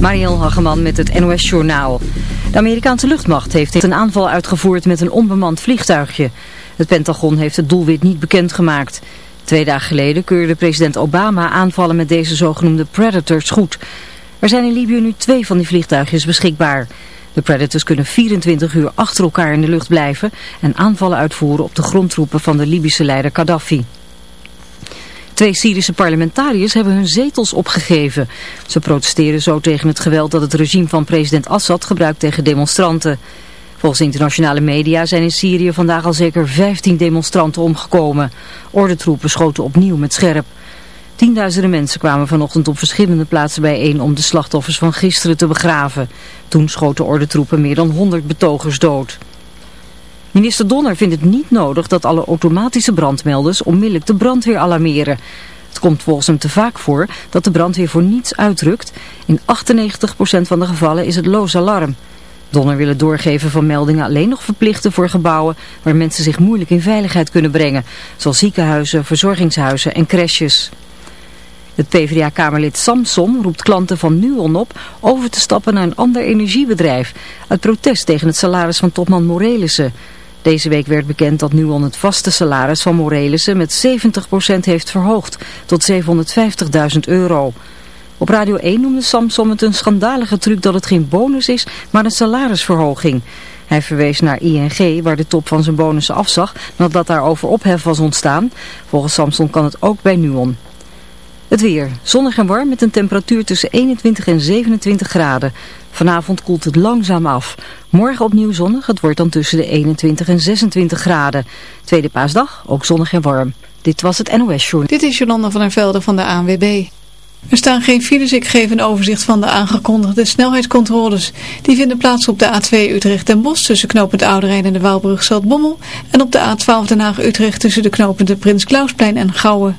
Mariel Hageman met het NOS Journaal. De Amerikaanse luchtmacht heeft een aanval uitgevoerd met een onbemand vliegtuigje. Het Pentagon heeft het doelwit niet bekendgemaakt. Twee dagen geleden keurde president Obama aanvallen met deze zogenoemde Predators goed. Er zijn in Libië nu twee van die vliegtuigjes beschikbaar. De Predators kunnen 24 uur achter elkaar in de lucht blijven en aanvallen uitvoeren op de grondtroepen van de Libische leider Gaddafi. Twee Syrische parlementariërs hebben hun zetels opgegeven. Ze protesteren zo tegen het geweld dat het regime van president Assad gebruikt tegen demonstranten. Volgens internationale media zijn in Syrië vandaag al zeker 15 demonstranten omgekomen. Ordentroepen schoten opnieuw met scherp. Tienduizenden mensen kwamen vanochtend op verschillende plaatsen bijeen om de slachtoffers van gisteren te begraven. Toen schoten ordentroepen meer dan 100 betogers dood. Minister Donner vindt het niet nodig dat alle automatische brandmelders onmiddellijk de brandweer alarmeren. Het komt volgens hem te vaak voor dat de brandweer voor niets uitrukt. In 98% van de gevallen is het loos alarm. Donner wil het doorgeven van meldingen alleen nog verplichten voor gebouwen waar mensen zich moeilijk in veiligheid kunnen brengen. Zoals ziekenhuizen, verzorgingshuizen en crèches. Het PvdA-kamerlid Samson roept klanten van Nuon op over te stappen naar een ander energiebedrijf. Uit protest tegen het salaris van topman Morelissen. Deze week werd bekend dat Nuon het vaste salaris van Morelissen met 70% heeft verhoogd tot 750.000 euro. Op Radio 1 noemde Samson het een schandalige truc dat het geen bonus is, maar een salarisverhoging. Hij verwees naar ING, waar de top van zijn bonussen afzag, nadat daarover ophef was ontstaan. Volgens Samson kan het ook bij Nuon. Het weer. Zonnig en warm met een temperatuur tussen 21 en 27 graden. Vanavond koelt het langzaam af. Morgen opnieuw zonnig. Het wordt dan tussen de 21 en 26 graden. Tweede paasdag ook zonnig en warm. Dit was het NOS Journal. Dit is Jolanda van der Velde van de ANWB. Er staan geen files. Ik geef een overzicht van de aangekondigde snelheidscontroles. Die vinden plaats op de A2 Utrecht en Bos tussen knooppunt Ouderijn en de Waalbrug Bommel. En op de A12 Den Haag Utrecht tussen de knopende Prins Klausplein en Gouwen.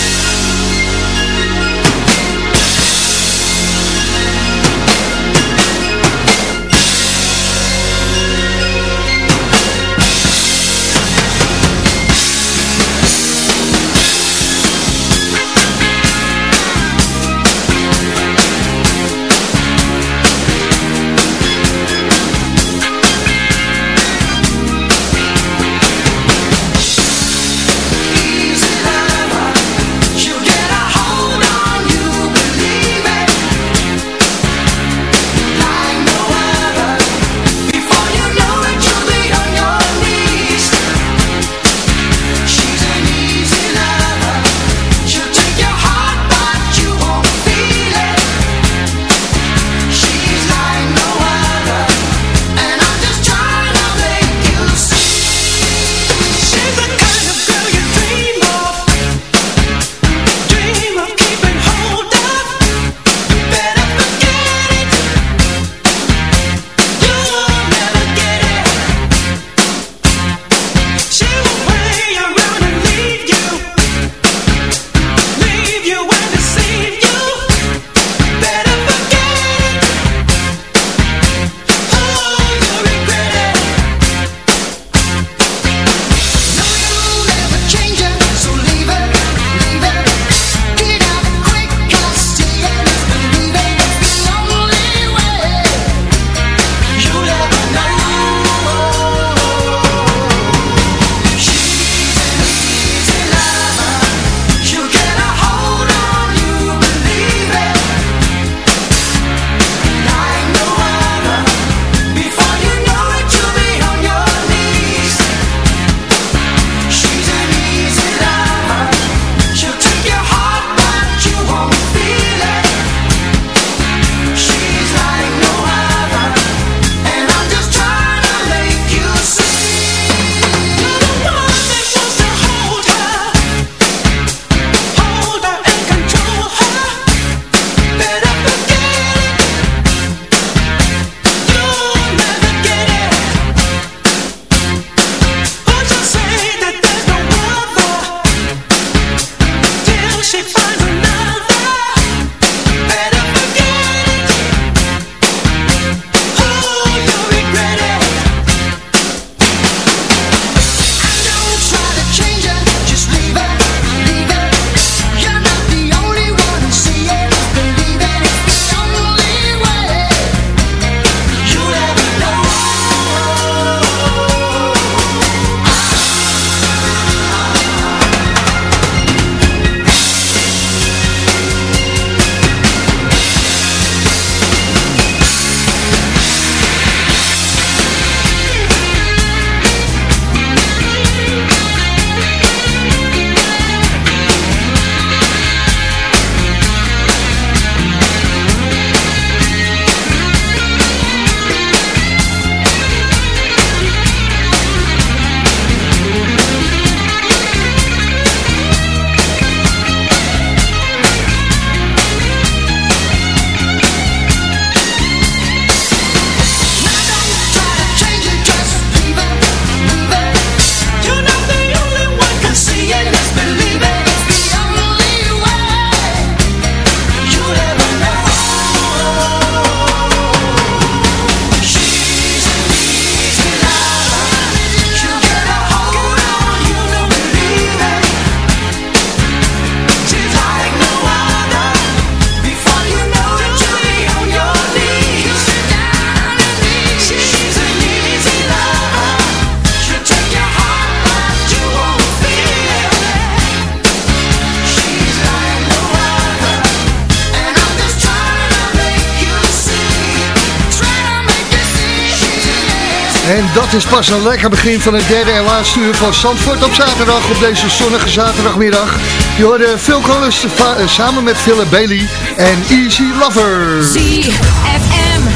Dat is pas een lekker begin van het derde en laatste uur van Zandvoort op zaterdag, op deze zonnige zaterdagmiddag. Je hoorde Phil Collins eh, samen met Philip Bailey en Easy Lover.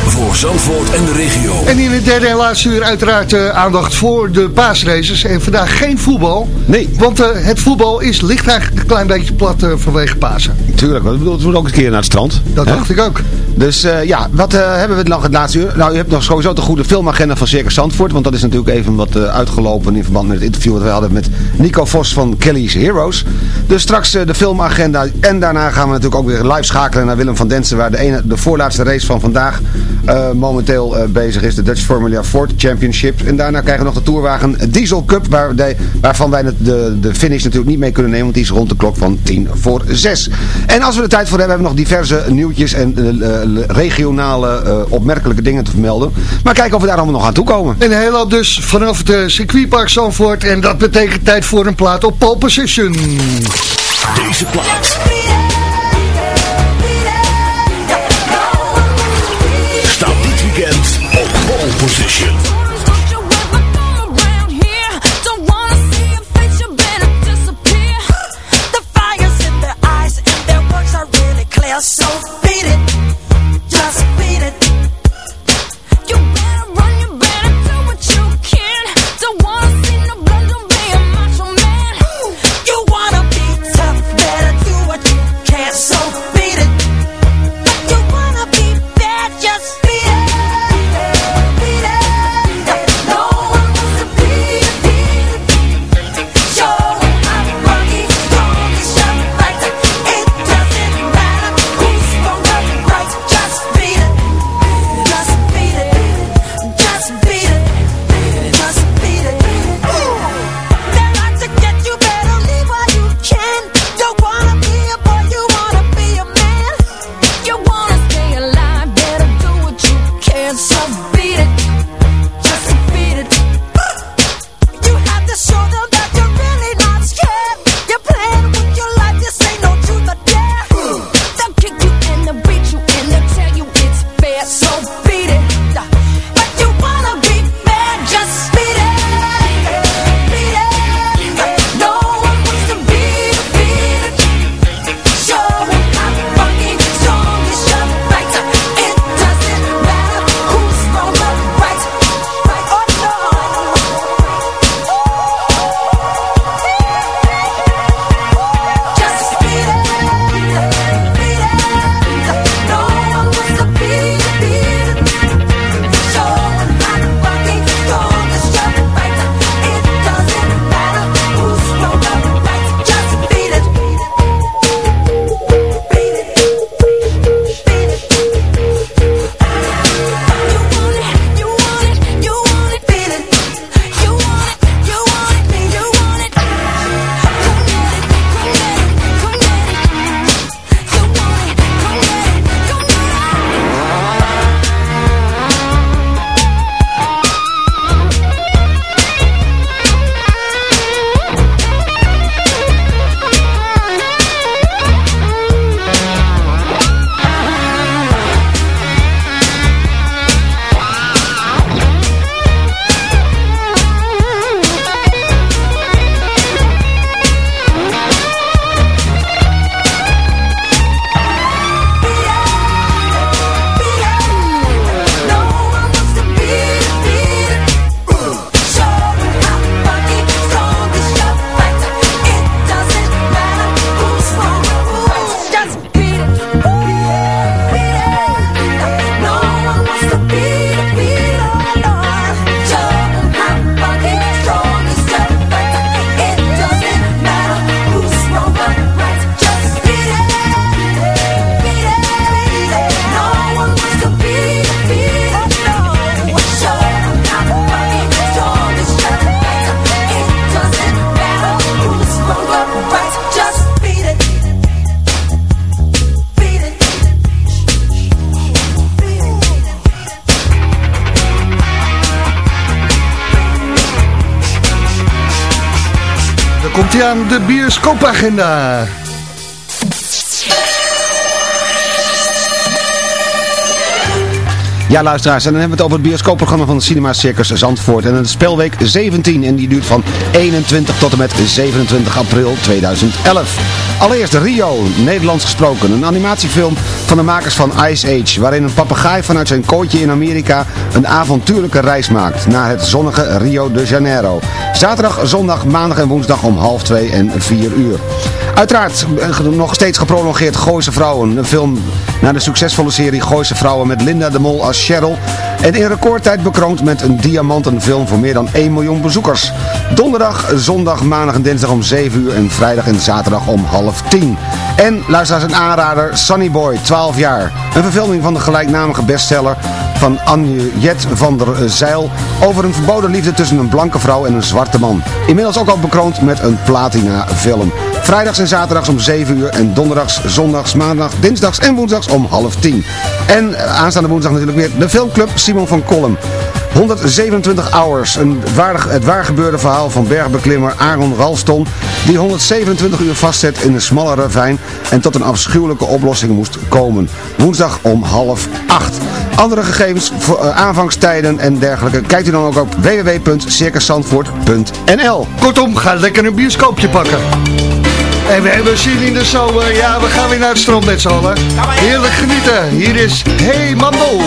Voor Zandvoort en de regio. En in het derde en laatste uur uiteraard uh, aandacht voor de paasraces. En vandaag geen voetbal. Nee. Want uh, het voetbal is, ligt eigenlijk een klein beetje plat uh, vanwege Pasen. Tuurlijk, want we moeten ook een keer naar het strand. Dat dacht ik ook. Dus ja, wat hebben we nog het laatste uur? Nou, u hebt nog sowieso de goede filmagenda van Circus Zandvoort. Want dat is natuurlijk even wat uitgelopen in verband met het interview dat we hadden met Nico Vos van Kelly's Heroes. Dus straks de filmagenda. En daarna gaan we natuurlijk ook weer live schakelen naar Willem van Densen. Waar de, ene, de voorlaatste race van vandaag uh, momenteel uh, bezig is. De Dutch Formula Ford Championship. En daarna krijgen we nog de Tourwagen Diesel Cup. Waar de, waarvan wij de, de finish natuurlijk niet mee kunnen nemen. Want die is rond de klok van 10 voor 6. En als we de tijd voor hebben, hebben we nog diverse nieuwtjes en uh, regionale opmerkelijke dingen te vermelden. Maar kijken of we daar allemaal nog aan toe komen. En een hele hoop dus vanaf het circuitpark Zandvoort. En dat betekent tijd voor een plaat op pole position. Deze plaat. Ja, luisteraars, en dan hebben we het over het bioscoopprogramma van de Cinema Circus Zandvoort. En het is spelweek 17 en die duurt van 21 tot en met 27 april 2011. Allereerst Rio, Nederlands gesproken. Een animatiefilm van de makers van Ice Age. Waarin een papegaai vanuit zijn kooitje in Amerika een avontuurlijke reis maakt. Naar het zonnige Rio de Janeiro. Zaterdag, zondag, maandag en woensdag om half 2 en 4 uur. Uiteraard eh, nog steeds geprolongeerd Gooise Vrouwen. Een film naar de succesvolle serie Gooise Vrouwen met Linda de Mol als Cheryl. En in recordtijd bekroond met een diamantenfilm voor meer dan 1 miljoen bezoekers. Donderdag, zondag, maandag en dinsdag om 7 uur en vrijdag en zaterdag om half 10. En luisteraars een aanrader, Sunny Boy, 12 jaar. Een verfilming van de gelijknamige bestseller van Anje Jet van der Zeil over een verboden liefde tussen een blanke vrouw en een zwarte man. Inmiddels ook al bekroond met een platina film. Vrijdags en zaterdags om 7 uur en donderdags, zondags, maandag, dinsdags en woensdags om half 10. En aanstaande woensdag natuurlijk weer de filmclub Simon van Kolm. 127 Hours, een waar, het waargebeurde verhaal van bergbeklimmer Aaron Ralston, die 127 uur vastzet in een smalle ravijn en tot een afschuwelijke oplossing moest komen. Woensdag om half 8. Andere gegevens, voor, uh, aanvangstijden en dergelijke, kijkt u dan ook op www.circuszandvoort.nl Kortom, ga lekker een bioscoopje pakken. En we hebben zin in de zomer. Ja, we gaan weer naar het strand met z'n allen. Heerlijk genieten. Hier is Hey Mambo.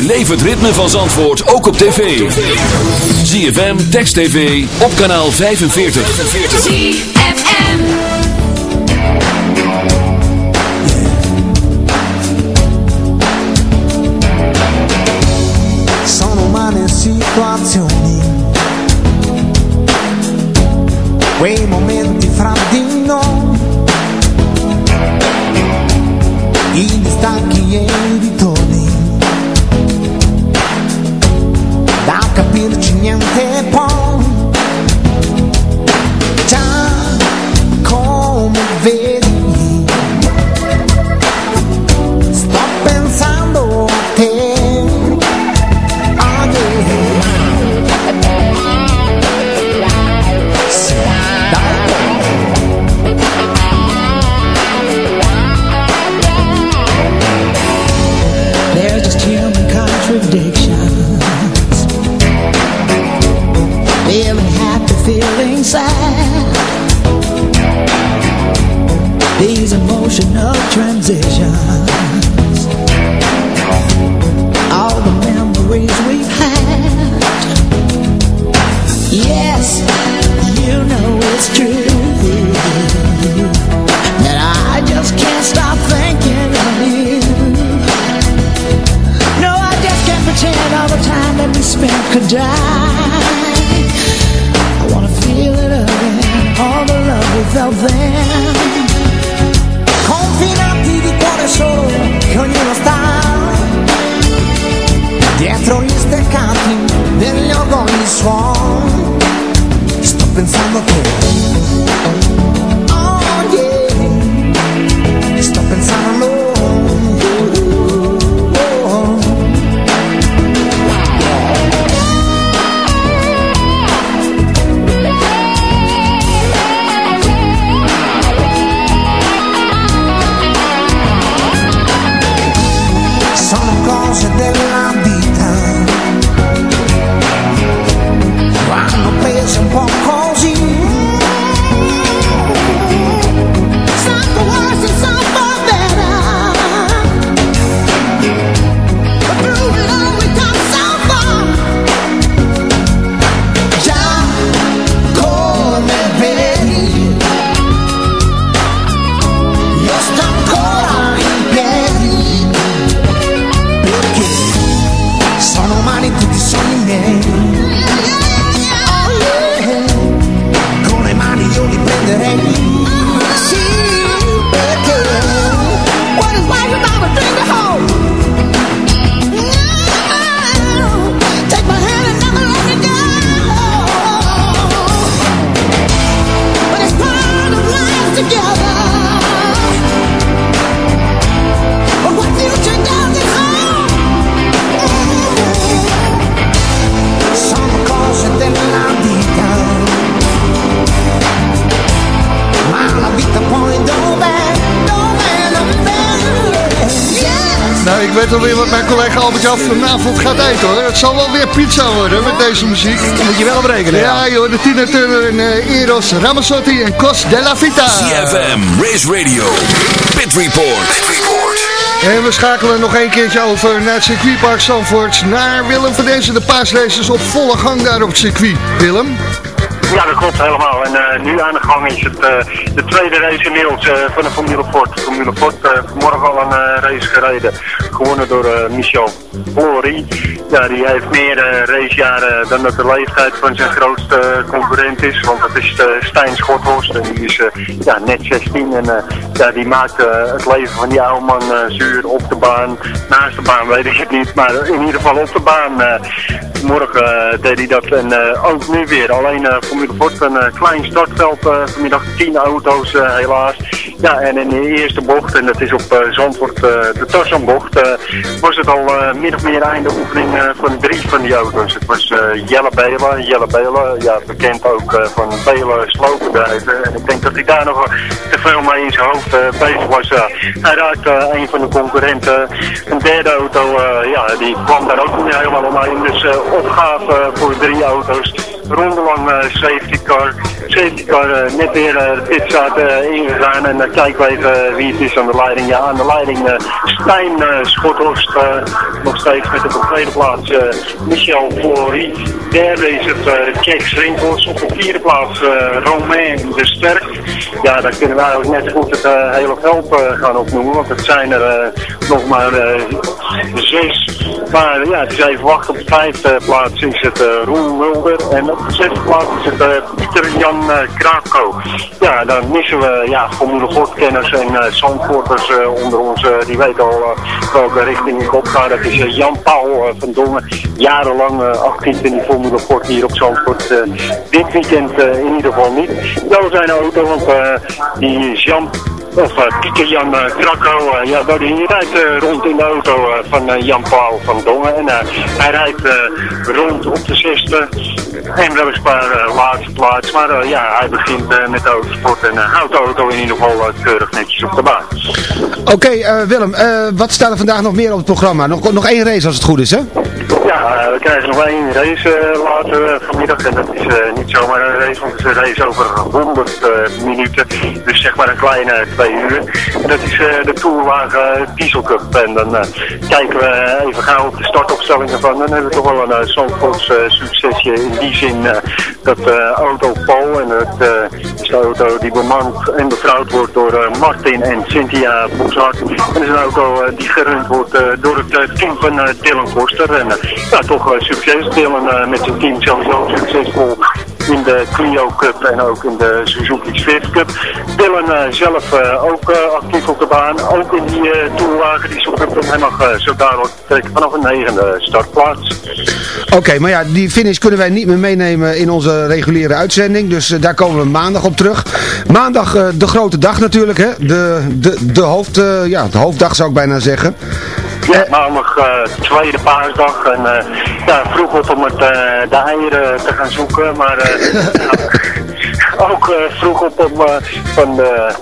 Beleef het ritme van Zandvoort ook op tv. ZFM, Text TV, op kanaal 45. ZFM. sono umane situazioni, quei momenti fra di noi, i distacchi e i ritorni, capirci niente emotional transit. Orgogli suon. Sto pensando a weet alweer wat mijn collega Albert-Jan vanavond gaat eten hoor. Het zal wel weer pizza worden met deze muziek. Daar moet je wel op rekenen. Ja joh, de Tina Turner en eh, Eros Ramazzotti en Cos della Vita. CFM, Race Radio, Pit Report. Pit Report. En we schakelen nog een keertje over naar het circuitpark Zandvoort. Naar Willem van deze de paasraces op volle gang daar op het circuit. Willem? Ja, dat klopt helemaal. En eh, nu aan de gang is het eh, de tweede race inmiddels eh, van de Formule Ford. Formule Ford vanmorgen al een race gereden, gewonnen door Michel Flory. Ja, die heeft meer racejaren dan dat de leeftijd van zijn grootste concurrent is. Want dat is Stijn Schothorst en die is ja, net 16. En ja, die maakt het leven van die oude man zuur op de baan. Naast de baan weet ik het niet, maar in ieder geval op de baan. morgen deed hij dat en ook nu weer. Alleen eh Een eh, klein startveld, eh, vanmiddag 10 auto's eh, helaas. Ja, en in de eerste bocht, en dat is op Zandvoort, de Tarzanbocht, was het al min of meer einde oefening van drie van die auto's. Het was Jelle Belen, Jelle Belen, ja, bekend ook van Belen sloopbedrijven. En ik denk dat hij daar nog te veel mee in zijn hoofd bezig was. hij raakte een van de concurrenten. Een derde auto, ja, die kwam daar ook niet helemaal omheen. Dus opgave voor drie auto's. Rondelang eh, safety car. Safety car eh, net weer eh, de pitstraat ingegaan. En dan kijken we even wie het is aan de leiding. Ja, aan de leiding Stijn Schothorst. nog steeds met de tweede plaats Michel Flory. Derde is het Jack Srinkels. Op de vierde plaats Romain de Sterk. Ja, daar kunnen we eigenlijk net goed het hele veld gaan opnoemen. Want het zijn er nog maar zes. Maar ja, het is even wachten. Op de vijfde plaats is het Roel Mulder. En op de zesde plaats is het eh, Pieter Jan eh Krako. Ja, dan missen we ja, Formule Ford-kenners en eh, onder ons. die weten al welke richting ik op ga. Dat is Jan Paul van Dongen. Jarenlang actief in die Formule hier op Zandvoort. Dit weekend in ieder geval niet. Wel zijn auto, want die Jan of uh, Pieter Jan uh, eh, ja, nou, die rijdt eh, rond in de auto eh, van eh, Jan Paul van Dongen. En eh, hij rijdt eh, rond op de zesde en uh, laatste plaats. Maar eh, ja, hij begint eh, met de autosport en eh, houdt de auto in ieder geval eh, keurig netjes op de baan. Oké, eh, Willem, eh, wat staat er vandaag nog meer op het programma? Nog, nog één race als het goed is, hè? Eh, krijgen nog één race eh, later eh, vanmiddag. En dat is niet zomaar een race, want het is een race over 100 eh, minuten. Dus zeg maar een kleine twee uur. En dat is de Tourwagen Diesel Cup. En dan kijken we even gauw op de startopstelling ervan. Dan hebben we toch wel een Zandvoorts succesje in die zin dat auto Paul. En eh, is de auto die bemand en bevrouwd wordt door Martin en Cynthia Boshart. En dat is een auto die gerund wordt door het team van Dylan Koster. En ja, toch eh, succes. Dylan eh, met zijn team sowieso succesvol in de Clio Cup en ook in de Suzuki Swift Cup. Dylan eh, zelf ook actief op de baan, ook in die Tourwagen die Cup. En hij mag zo dadelijk trekken vanaf een negende startplaats. Oké, maar ja, die finish kunnen wij niet meer meenemen in onze reguliere uitzending. Dus daar komen we maandag op terug. Maandag de grote dag natuurlijk, hè. De, de, de, hoofd, ja, de hoofddag zou ik bijna zeggen. Ja, maandag eh, tweede paasdag en eh, ja, vroeg op om het, eh, de eieren te gaan zoeken, maar ook vroeg op om van de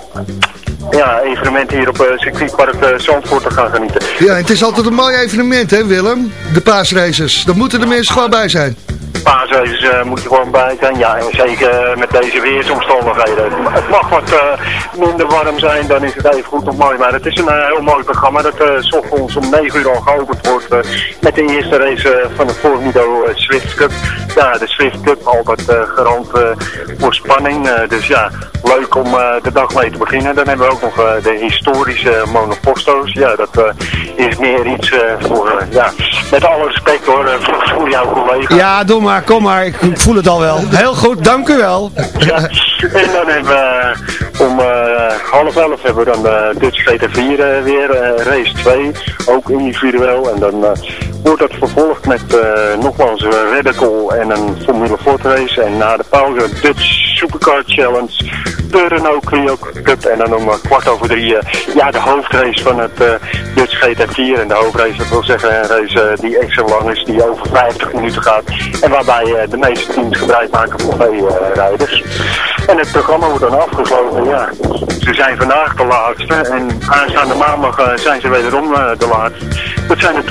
ja, evenementen hier op eh, circuitpark eh, Zandvoort te gaan genieten. Ja, het is altijd een mooi evenement, hè Willem? De paasraces. Daar moeten de mensen gewoon bij zijn. Paasraces eh, moet je gewoon bij zijn. Ja, en zeker met deze weersomstandigheden. Het mag wat minder warm zijn, dan is het even goed of mooi. Maar het is een heel mooi programma dat s ochtends om 9 uur al geopend wordt. met de eerste race van de Formido Swift Cup. Ja, de Swift Cup altijd garant voor spanning. Dus ja, leuk om de dag mee te beginnen. Dan hebben we ook nog eh, de historische monoposto's. Ja, dat eh, is meer iets eh, voor, ja, met alle respect hoor, voor, voor jouw collega. Ja, doe maar, kom maar. Ik voel het al wel. Heel goed, dank u wel. Ja, en dan hebben we om half elf hebben we dan de Dutch GT4 eh, weer, race 2, ook individueel. En dan wordt dat vervolgd met nogmaals een Radical en een Formule Ford race. En na de pauze Dutch Supercar Challenge, de Renault Clio Cup. En dan om eh, kwart over drie eh, ja, de hoofdrace van het eh, Dutch GT4. En de hoofdrace, dat wil zeggen een race die extra lang is, die over 50 minuten gaat. En waarbij de meeste teams gebruik maken van twee rijders. En het programma wordt dan afgesloten, ja. Ze zijn vandaag de laatste en aanstaande maandag eh, zijn ze wederom eh, de laatste. Dat zijn de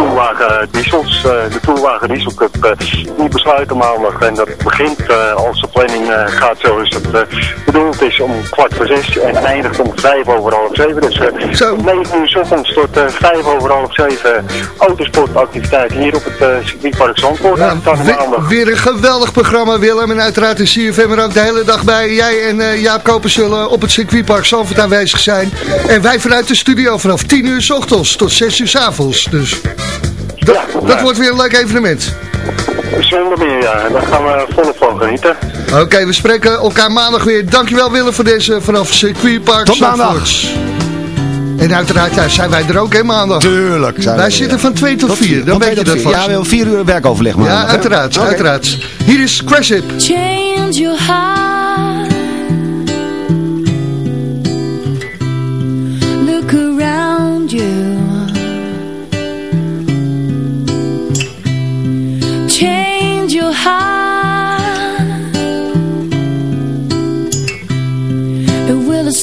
Diesels, eh, de Tourwagen Diesel Cup. eh, die besluiten maandag en dat begint als de planning gaat zoals het bedoeld is om kwart voor zes en eindigt om vijf over half zeven. Dus. 9 uur ochtends tot vijf over half zeven autosportactiviteit hier op het circuitpark Zandvoort. Ja, we- maandag. weer een geweldig programma, Willem. En uiteraard is CFM er ook de hele dag bij. Jij en Jaap Koper zullen op het circuitpark Zandvoort aanwezig zijn. En wij vanuit de studio vanaf 10 uur 's ochtends tot 6 uur 's avonds. Dus dat, Ja, dat wordt weer een leuk evenement. Zonder meer, ja. En daar gaan we volop van genieten. Oké, we spreken elkaar maandag weer. Dankjewel Willem voor deze vanaf circuitpark Tot maandag. En uiteraard ja, zijn wij er ook, hè, maandag. Tuurlijk. zijn Wij er, zitten ja. van 2 tot 4, dan weet je dat vast. Ja, we hebben vier uur werkoverleg maandag. Ja, uiteraard, uiteraard. Hier is Crash It. Change your heart.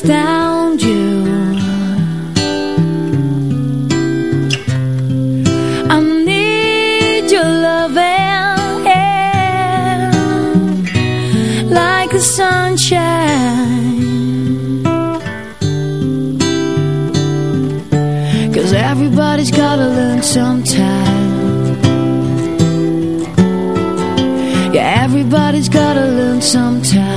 Astound you. I need your loving like the sunshine. Cause everybody's gotta learn sometime. Yeah, everybody's gotta learn sometime.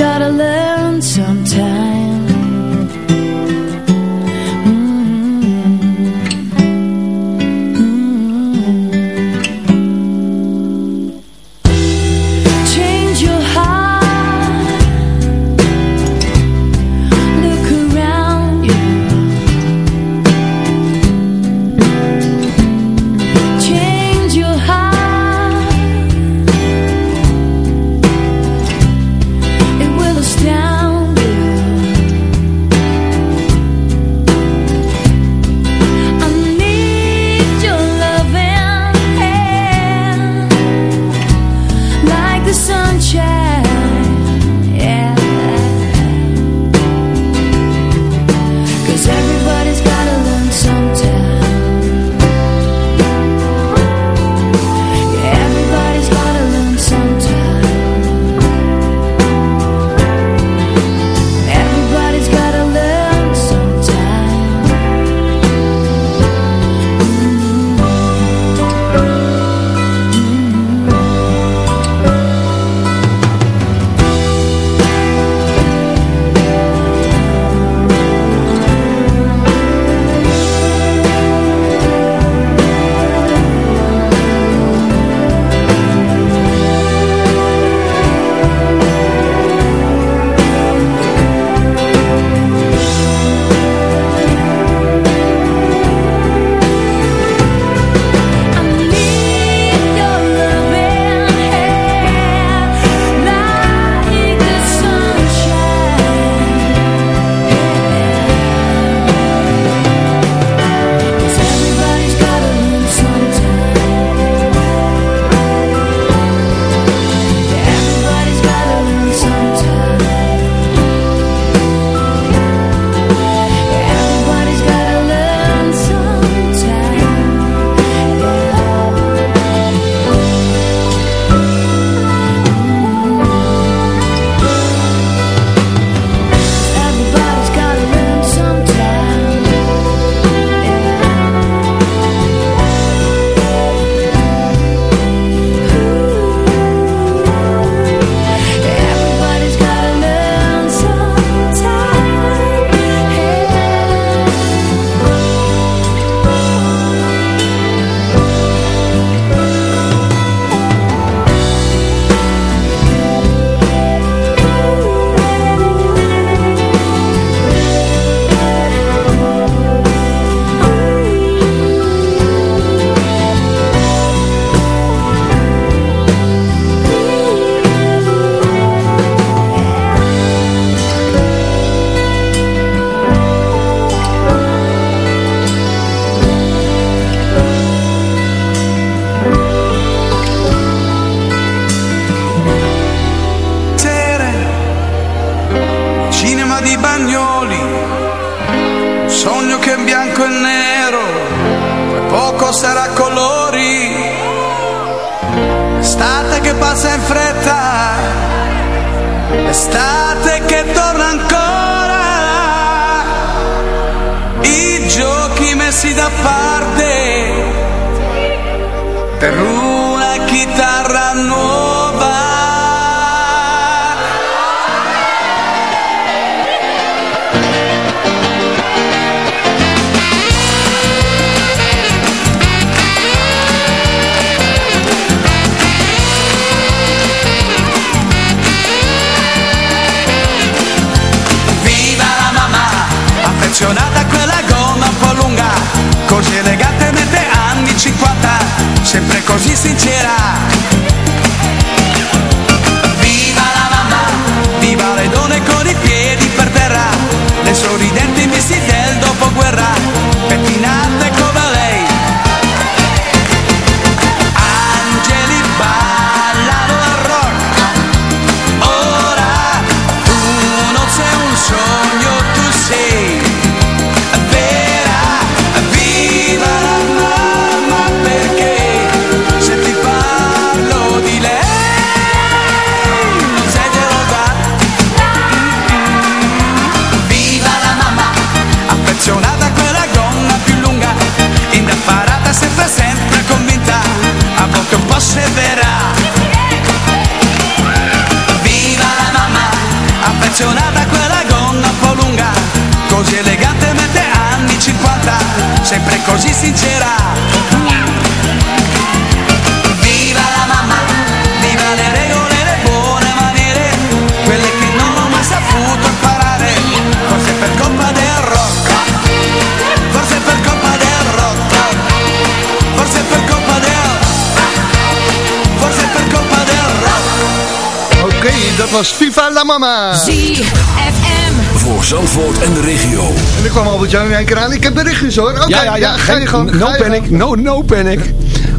Gotta learn dat was Viva la Mama. ZFM. Voor Zandvoort en de regio. En er kwam Albert-Jan in één keer aan. Ik heb berichtjes hoor. Oké, ja, ga je gang. No je panic, gang. no, no panic.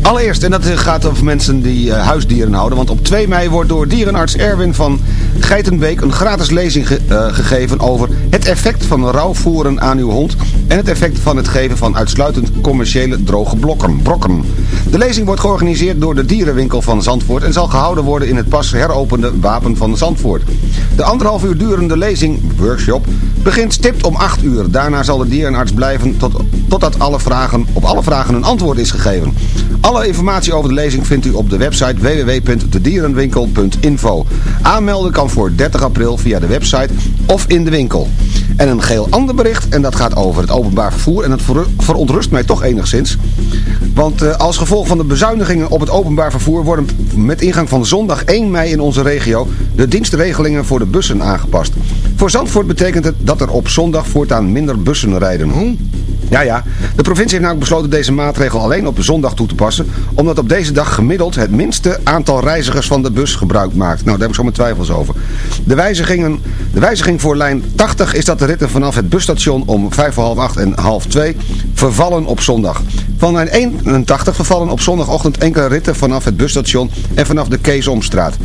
Allereerst, en dat gaat over mensen die eh, huisdieren houden. Want op 2 mei wordt door dierenarts Erwin van Geitenbeek een gratis lezing ge- eh, gegeven over het effect van rouwvoeren aan uw hond. En het effect van het geven van uitsluitend commerciële droge blokken, brokken. De lezing wordt georganiseerd door de dierenwinkel van Zandvoort en zal gehouden worden in het pas heropende Wapen van Zandvoort. De anderhalf uur durende lezing, workshop, begint stipt om 8 uur. Daarna zal de dierenarts blijven tot, totdat alle vragen, op alle vragen een antwoord is gegeven. Alle informatie over de lezing vindt u op de website www.dedierenwinkel.info. Aanmelden kan voor 30 april via de website of in de winkel. En een geheel ander bericht, en dat gaat over het openbaar vervoer. En dat ver- verontrust mij toch enigszins. Want eh, als gevolg van de bezuinigingen op het openbaar vervoer... worden met ingang van zondag 1 mei in onze regio... de dienstregelingen voor de bussen aangepast. Voor Zandvoort betekent het dat er op zondag voortaan minder bussen rijden. Ja, ja. De provincie heeft namelijk besloten deze maatregel alleen op zondag toe te passen, omdat op deze dag gemiddeld het minste aantal reizigers van de bus gebruik maakt. Nou, daar heb ik zo twijfels over. De, wijzigingen, de wijziging voor lijn 80 is dat de ritten vanaf het busstation om vijf voor half acht en half twee vervallen op zondag. Van lijn 81 vervallen op zondagochtend enkele ritten vanaf het busstation en vanaf de Keesomstraat.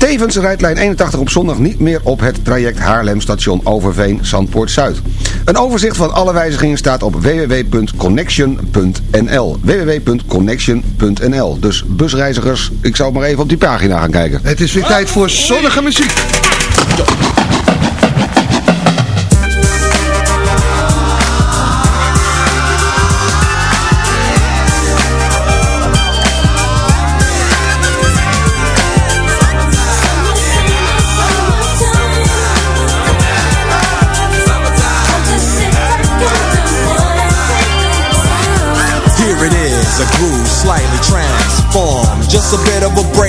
Tevens rijdt lijn 81 op zondag niet meer op het traject Haarlem station Overveen Zandpoort Zuid. Een overzicht van alle wijzigingen staat op www.connection.nl www.connection.nl Dus busreizigers, ik zou maar even op die pagina gaan kijken. Het is weer tijd voor zonnige muziek.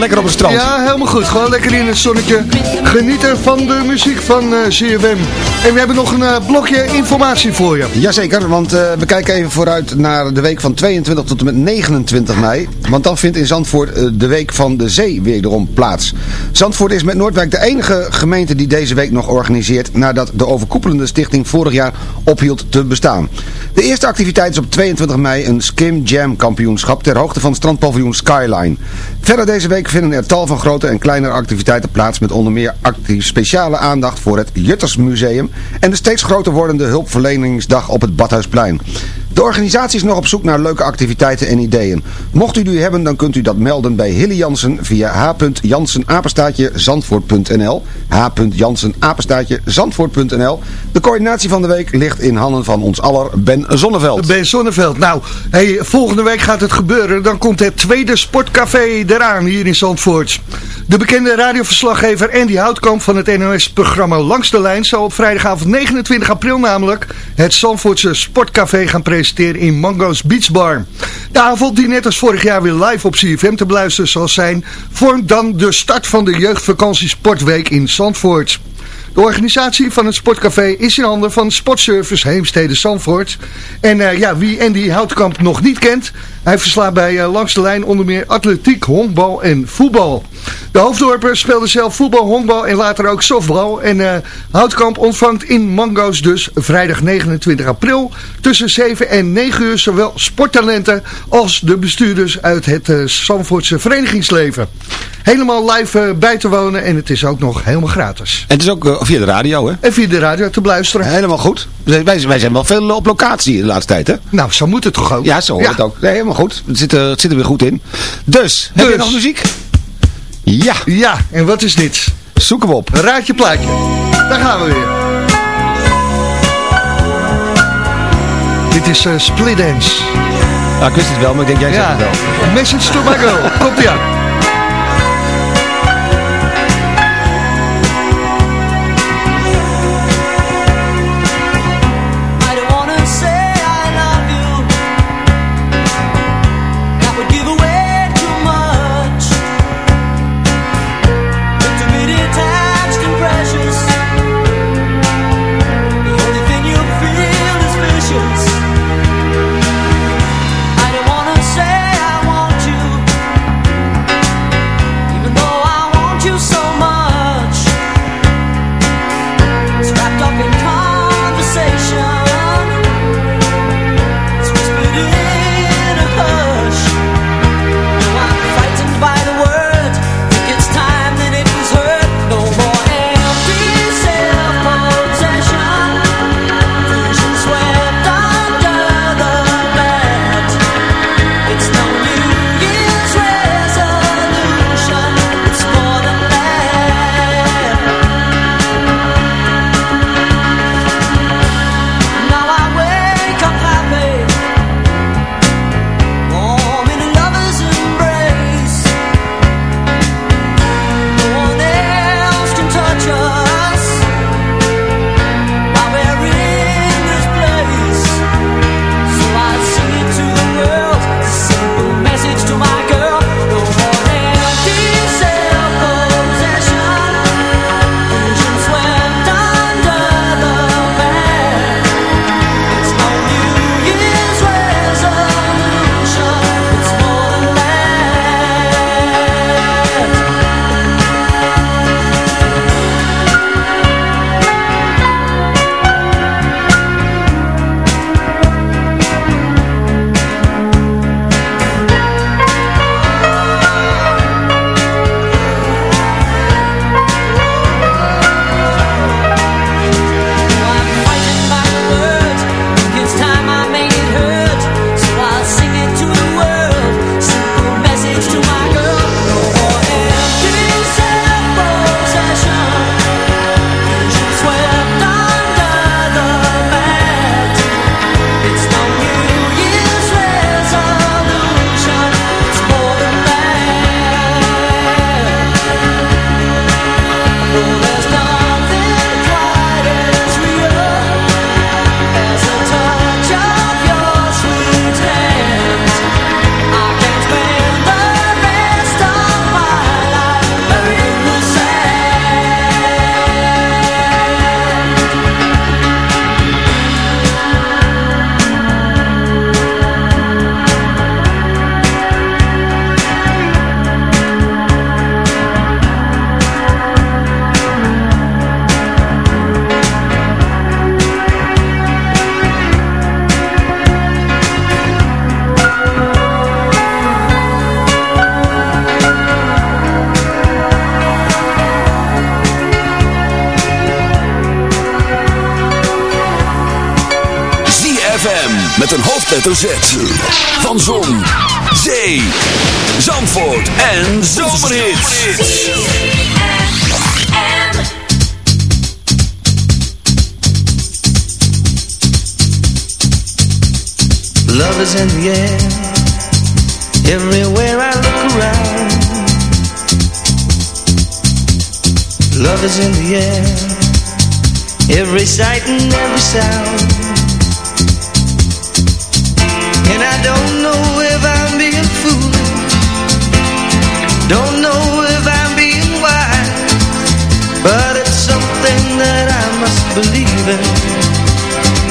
Lekker op het strand. Ja, helemaal goed. Gewoon lekker in het zonnetje. Genieten van de muziek van uh, CFM. En we hebben nog een uh, blokje informatie voor je. Jazeker, want uh, we kijken even vooruit naar de week van 22 tot en met 29 mei. Want dan vindt in Zandvoort de week van de zee wederom plaats. Zandvoort is met Noordwijk de enige gemeente die deze week nog organiseert... nadat de overkoepelende stichting vorig jaar ophield te bestaan. De eerste activiteit is op 22 mei een Skim Jam kampioenschap ter hoogte van strandpaviljoen Skyline. Verder deze week vinden er tal van grote en kleinere activiteiten plaats met onder meer actief speciale aandacht voor het Juttersmuseum en de steeds groter wordende hulpverleningsdag op het Badhuisplein. De organisatie is nog op zoek naar leuke activiteiten en ideeën. Mocht u die hebben, dan kunt u dat melden bij Hilly Jansen via h.jansenapenstaatje zandvoort.nl h.jansenapenstaatje zandvoort.nl De coördinatie van de week ligt in handen van ons aller Ben Zonneveld. Ben Zonneveld. Nou, hey, volgende week gaat het gebeuren. Dan komt het tweede sportcafé eraan hier in Zandvoort. De bekende radioverslaggever Andy Houtkamp van het NOS-programma Langs de Lijn... zal op vrijdagavond 29 april namelijk het Zandvoortse sportcafé gaan presenteren in Mango's Beach Bar. De avond die net als vorig jaar weer live op CFM te beluisteren zal zijn... vormt dan de start van de jeugdvakantiesportweek in Zandvoort. De organisatie van het sportcafé is in handen van Sportservice Heemstede Zandvoort. En uh, ja, wie Andy Houtkamp nog niet kent, hij verslaat bij uh, langs de lijn onder meer atletiek, honkbal en voetbal. De hoofddorper speelde zelf voetbal, honkbal en later ook softbal. En uh, Houtkamp ontvangt in Mango's dus vrijdag 29 april tussen 7 en 9 uur zowel sporttalenten als de bestuurders uit het uh, Zandvoortse verenigingsleven. Helemaal live bij te wonen en het is ook nog helemaal gratis. En het is ook via de radio, hè? En via de radio te beluisteren. Helemaal goed. Wij, wij zijn wel veel op locatie de laatste tijd, hè? Nou, zo moet het toch ook? Ja, zo hoort ja. het ook. Nee, helemaal goed. Het zit, er, het zit er weer goed in. Dus, dus, heb je nog muziek? Ja. Ja, en wat is dit? Zoek hem op. Raad je plaatje. Daar gaan we weer. Dit is uh, Split Dance. Ja, ik wist het wel, maar ik denk jij ja. zegt het wel. Message to my girl. Komt ie aan. Hoofdletter. Van Zon, Zee, Zandvoort en Zomerhits. Love is in the air Everywhere I look around Love is in the air Every sight and every sound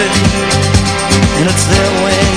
believe in And it's there when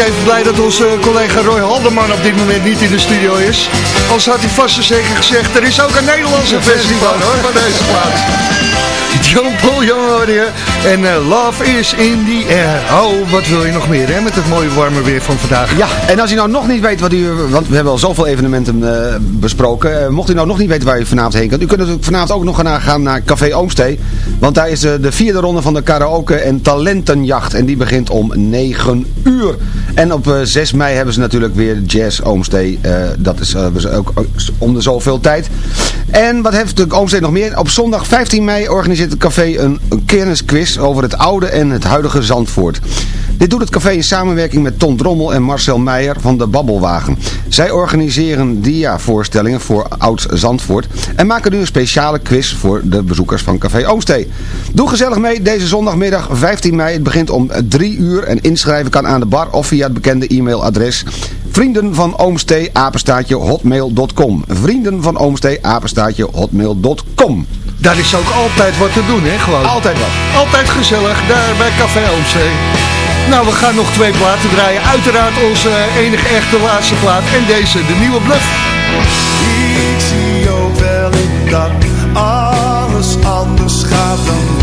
even blij dat onze collega Roy Haldeman op dit moment niet in de studio is. Anders had hij vast en zeker gezegd, er is ook een Nederlandse versie van hoor, van deze plaats. John Paul Young en eh, Love is in the air. Oh, wat wil je nog meer hè, met het mooie warme weer van vandaag. Ja, en als u nou nog niet weet wat u... Want we hebben al zoveel evenementen eh, besproken. Eh, mocht u nou nog niet weten waar u vanavond heen kunt. U kunt natuurlijk vanavond ook nog gaan, gaan naar Café Oomstee. Want daar is de vierde ronde van de karaoke en talentenjacht. En die begint om 9 uur. En op eh, 6 mei hebben ze natuurlijk weer Jazz Oomstee. Dat is eh, ook ook om de zoveel tijd. En wat heeft de Oomstee nog meer? Op zondag 15 mei organiseert het café een, een kennisquiz over het oude en het huidige Zandvoort. Dit doet het café in samenwerking met Ton Drommel en Marcel Meijer van de Babbelwagen. Zij organiseren dia-voorstellingen voor Oud Zandvoort en maken nu een speciale quiz voor de bezoekers van Café Oomstee. Doe gezellig mee deze zondagmiddag 15 mei. Het begint om 3 uur en inschrijven kan aan de bar of via het bekende e-mailadres Vrienden van Oomstee, apenstaatje, hotmail.com. Vrienden van Oomstee, apenstaatje, hotmail.com. Daar is ook altijd wat te doen hè, gewoon. Altijd wat. Altijd gezellig, daar bij Café Oomstee. Nou, we gaan nog twee platen draaien. Uiteraard onze enige echte laatste plaat. En deze, de nieuwe bluff. Ik zie ook wel in dat alles anders gaat dan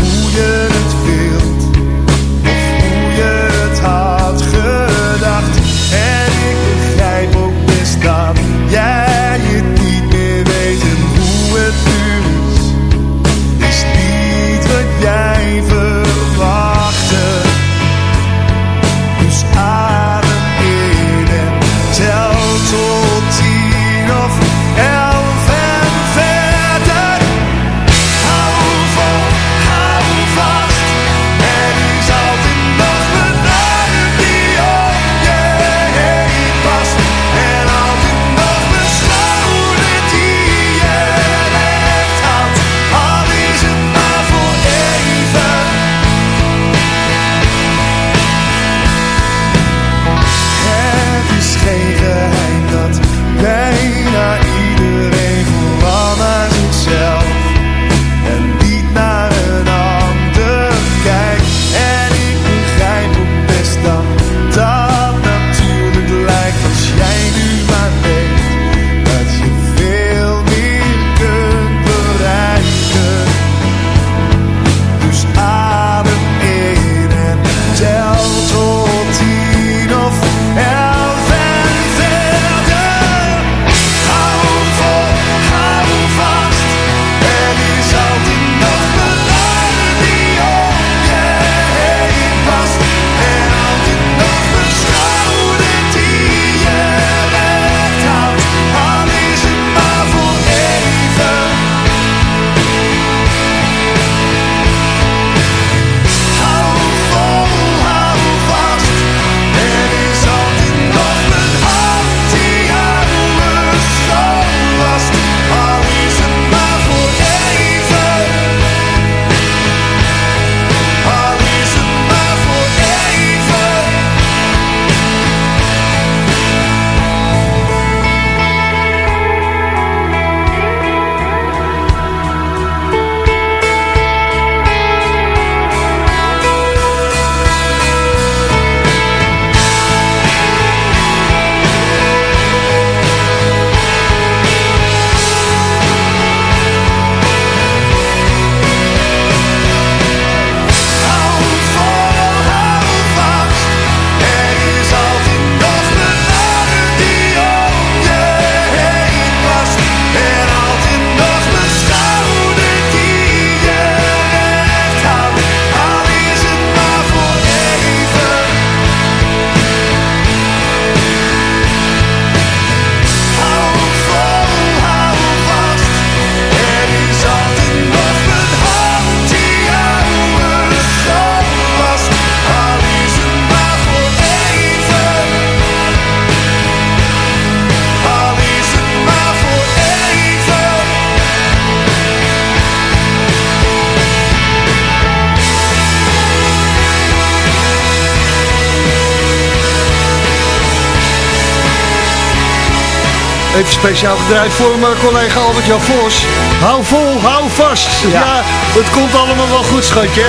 speciaal gedraaid voor mijn collega Albert-Jan Vos. Hou vol, hou vast. Ja. het komt allemaal wel goed, schatje.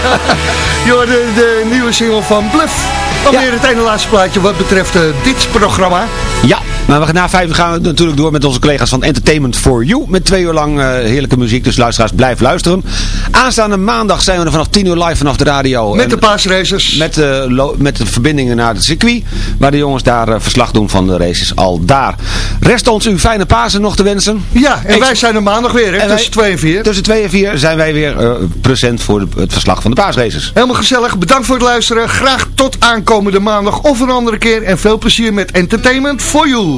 Joh, de, de nieuwe single van Bluff. Alweer het ene laatste plaatje wat betreft eh, dit programma. Ja, maar we, na vijf gaan we natuurlijk door met onze collega's van Entertainment for You. Met twee uur lang eh, heerlijke muziek, dus luisteraars blijf luisteren. Aanstaande maandag zijn we er vanaf 10 uur live vanaf de radio. Met de paasraces. Met, eh, met de verbindingen naar het circuit. Waar de jongens daar eh, verslag doen van de races al daar. Rest ons u fijne Pasen nog te wensen. Ja, en wij zijn er maandag weer, hè, tussen 2 en 4. Tussen 2 en 4 zijn wij weer present voor de- het verslag van de paasraces. Helemaal gezellig. Bedankt voor het luisteren. Graag tot aankomende maandag of een andere keer. En veel plezier met Entertainment for You.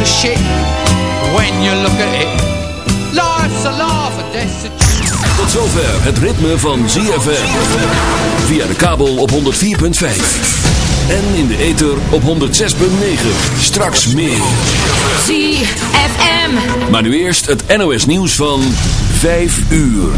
piece of shit when you look at it. Life's a laugh and death's a Tot zover het ritme van ZFM. Via de kabel op 104.5. En in de ether op 106.9. Straks meer. ZFM. Maar nu eerst het NOS nieuws van 5 uur.